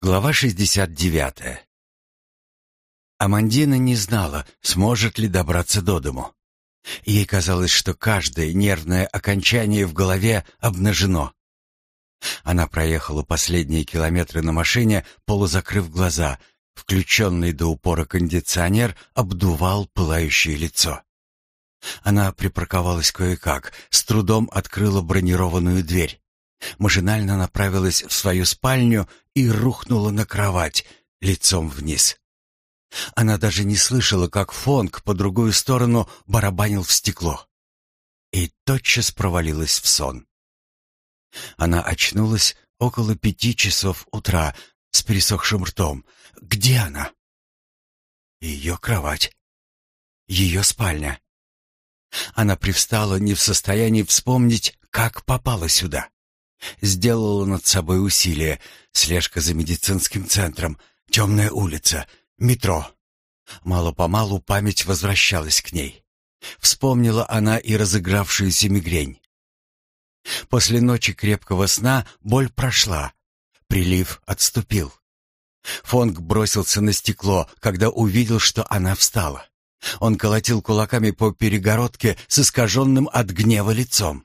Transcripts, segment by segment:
Глава 69. Амандина не знала, сможет ли добраться до дому. Ей казалось, что каждое нервное окончание в голове обнажено. Она проехала последние километры на машине, полузакрыв глаза. Включенный до упора кондиционер обдувал пылающее лицо. Она припарковалась кое-как, с трудом открыла бронированную дверь. Машинально направилась в свою спальню и рухнула на кровать, лицом вниз. Она даже не слышала, как Фонг по другую сторону барабанил в стекло. И тотчас провалилась в сон. Она очнулась около пяти часов утра с пересохшим ртом. Где она? Ее кровать. Ее спальня. Она привстала не в состоянии вспомнить, как попала сюда. Сделала над собой усилие. Слежка за медицинским центром, темная улица, метро. Мало-помалу память возвращалась к ней. Вспомнила она и разыгравшуюся мигрень. После ночи крепкого сна боль прошла. Прилив отступил. Фонг бросился на стекло, когда увидел, что она встала. Он колотил кулаками по перегородке с искаженным от гнева лицом.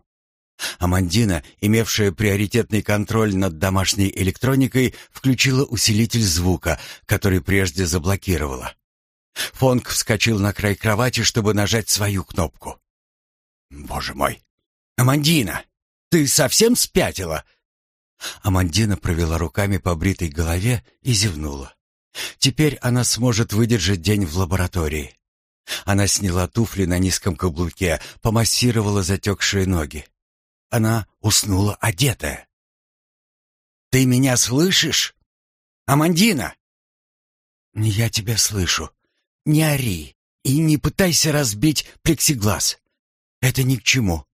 Амандина, имевшая приоритетный контроль над домашней электроникой, включила усилитель звука, который прежде заблокировала. Фонг вскочил на край кровати, чтобы нажать свою кнопку. «Боже мой! Амандина, ты совсем спятила?» Амандина провела руками по бритой голове и зевнула. Теперь она сможет выдержать день в лаборатории. Она сняла туфли на низком каблуке, помассировала затекшие ноги. Она уснула одетая. «Ты меня слышишь? Амандина!» «Я тебя слышу. Не ори и не пытайся разбить плексиглаз. Это ни к чему».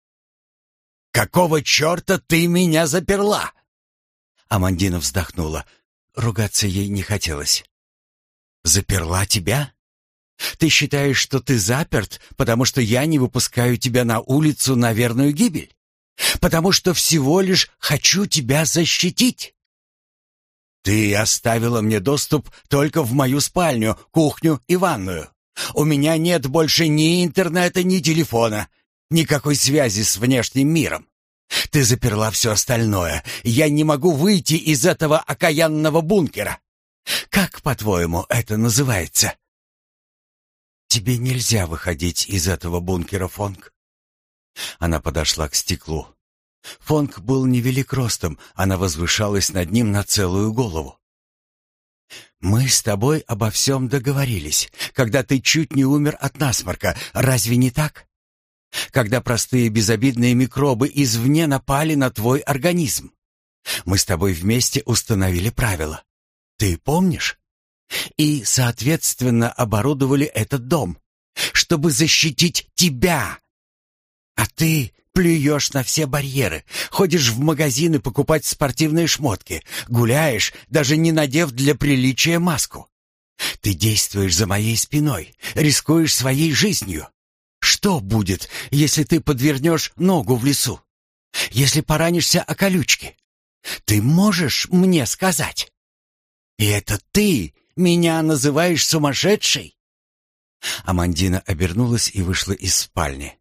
«Какого черта ты меня заперла?» Амандина вздохнула. Ругаться ей не хотелось. «Заперла тебя? Ты считаешь, что ты заперт, потому что я не выпускаю тебя на улицу на верную гибель? Потому что всего лишь хочу тебя защитить. Ты оставила мне доступ только в мою спальню, кухню и ванную. У меня нет больше ни интернета, ни телефона, никакой связи с внешним миром. Ты заперла все остальное. Я не могу выйти из этого окаянного бункера. Как, по-твоему, это называется? Тебе нельзя выходить из этого бункера, Фонг. Она подошла к стеклу. Фонг был невелик ростом, она возвышалась над ним на целую голову. «Мы с тобой обо всем договорились, когда ты чуть не умер от насморка, разве не так? Когда простые безобидные микробы извне напали на твой организм. Мы с тобой вместе установили правила. Ты помнишь? И, соответственно, оборудовали этот дом, чтобы защитить тебя, а ты плюешь на все барьеры, ходишь в магазины покупать спортивные шмотки, гуляешь, даже не надев для приличия маску. Ты действуешь за моей спиной, рискуешь своей жизнью. Что будет, если ты подвернешь ногу в лесу? Если поранишься о колючки? Ты можешь мне сказать? И это ты меня называешь сумасшедшей? Амандина обернулась и вышла из спальни.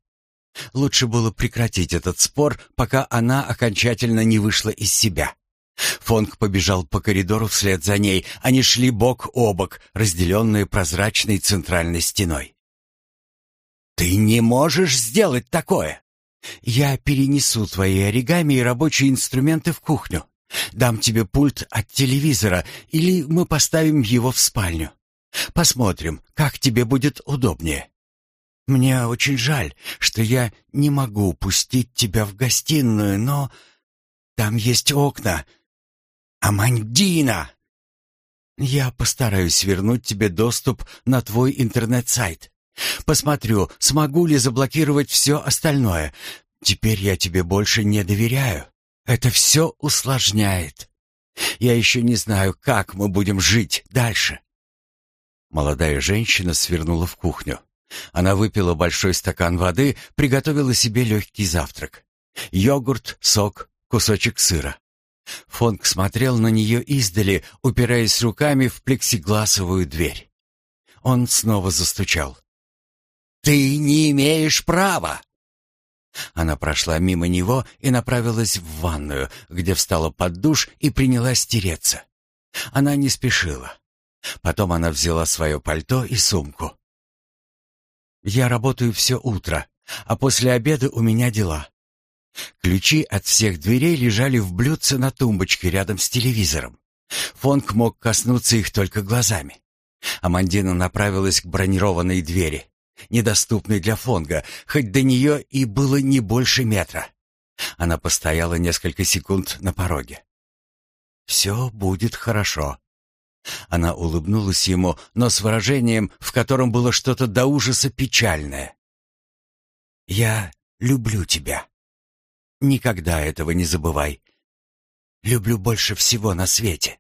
Лучше было прекратить этот спор, пока она окончательно не вышла из себя. Фонг побежал по коридору вслед за ней. Они шли бок о бок, разделенные прозрачной центральной стеной. «Ты не можешь сделать такое!» «Я перенесу твои оригами и рабочие инструменты в кухню. Дам тебе пульт от телевизора, или мы поставим его в спальню. Посмотрим, как тебе будет удобнее». Мне очень жаль, что я не могу пустить тебя в гостиную, но там есть окна. Амандина! Я постараюсь вернуть тебе доступ на твой интернет-сайт. Посмотрю, смогу ли заблокировать все остальное. Теперь я тебе больше не доверяю. Это все усложняет. Я еще не знаю, как мы будем жить дальше. Молодая женщина свернула в кухню. Она выпила большой стакан воды, приготовила себе легкий завтрак. Йогурт, сок, кусочек сыра. Фонг смотрел на нее издали, упираясь руками в плексигласовую дверь. Он снова застучал. «Ты не имеешь права!» Она прошла мимо него и направилась в ванную, где встала под душ и принялась тереться. Она не спешила. Потом она взяла свое пальто и сумку. «Я работаю все утро, а после обеда у меня дела. Ключи от всех дверей лежали в блюдце на тумбочке рядом с телевизором. Фонг мог коснуться их только глазами. Амандина направилась к бронированной двери, недоступной для Фонга, хоть до нее и было не больше метра. Она постояла несколько секунд на пороге. «Все будет хорошо». Она улыбнулась ему, но с выражением, в котором было что-то до ужаса печальное. «Я люблю тебя». Никогда этого не забывай. Люблю больше всего на свете.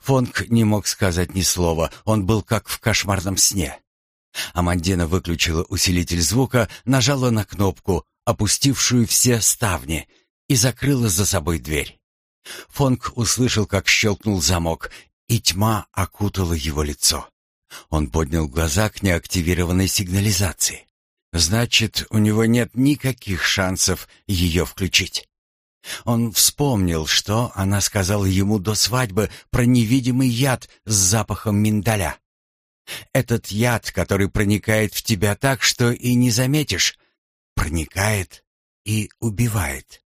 Фонг не мог сказать ни слова, он был как в кошмарном сне. Амандина выключила усилитель звука, нажала на кнопку, опустившую все ставни, и закрыла за собой дверь. Фонг услышал, как щелкнул замок, и тьма окутала его лицо. Он поднял глаза к неактивированной сигнализации. Значит, у него нет никаких шансов ее включить. Он вспомнил, что она сказала ему до свадьбы про невидимый яд с запахом миндаля. Этот яд, который проникает в тебя так, что и не заметишь, проникает и убивает.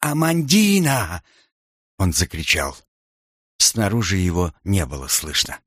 «Амандина!» — он закричал. Снаружи его не было слышно.